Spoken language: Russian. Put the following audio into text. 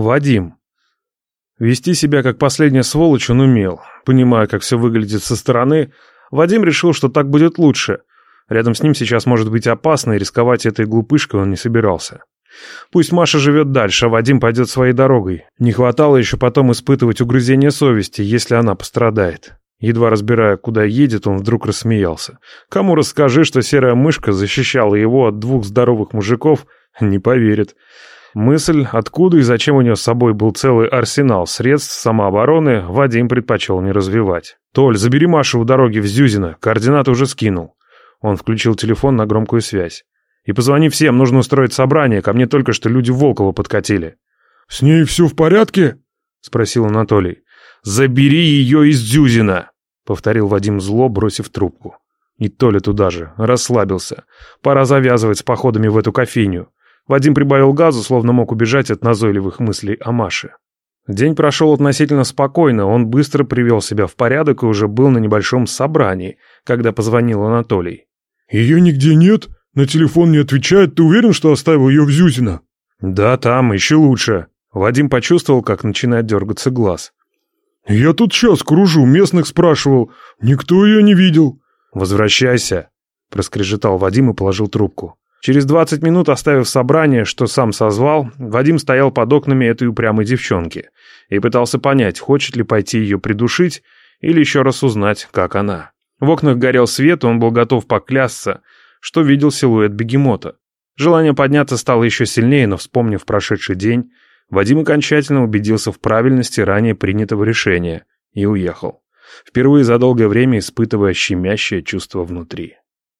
Вадим. Вести себя как последняя сволочь он умел. Понимая, как все выглядит со стороны, Вадим решил, что так будет лучше. Рядом с ним сейчас может быть опасно, и рисковать этой глупышкой он не собирался. Пусть Маша живет дальше, а Вадим пойдет своей дорогой. Не хватало еще потом испытывать угрызение совести, если она пострадает. Едва разбирая, куда едет, он вдруг рассмеялся. Кому расскажи, что серая мышка защищала его от двух здоровых мужиков, не поверит. Мысль, откуда и зачем у него с собой был целый арсенал средств самообороны, Вадим предпочел не развивать. «Толь, забери Машу у дороги в Зюзино, координаты уже скинул». Он включил телефон на громкую связь. «И позвони всем, нужно устроить собрание, ко мне только что люди Волкова подкатили». «С ней все в порядке?» — спросил Анатолий. «Забери ее из Зюзина!» — повторил Вадим зло, бросив трубку. И Толя туда же, расслабился. Пора завязывать с походами в эту кофейню. Вадим прибавил газу, словно мог убежать от назойливых мыслей о Маше. День прошел относительно спокойно, он быстро привел себя в порядок и уже был на небольшом собрании, когда позвонил Анатолий. «Ее нигде нет? На телефон не отвечает, ты уверен, что оставил ее в Зюзино?» «Да, там, еще лучше». Вадим почувствовал, как начинает дергаться глаз. «Я тут сейчас кружу, местных спрашивал. Никто ее не видел». «Возвращайся», — проскрежетал Вадим и положил трубку. Через двадцать минут, оставив собрание, что сам созвал, Вадим стоял под окнами этой упрямой девчонки и пытался понять, хочет ли пойти ее придушить или еще раз узнать, как она. В окнах горел свет, он был готов поклясться, что видел силуэт бегемота. Желание подняться стало еще сильнее, но, вспомнив прошедший день, Вадим окончательно убедился в правильности ранее принятого решения и уехал, впервые за долгое время испытывая щемящее чувство внутри.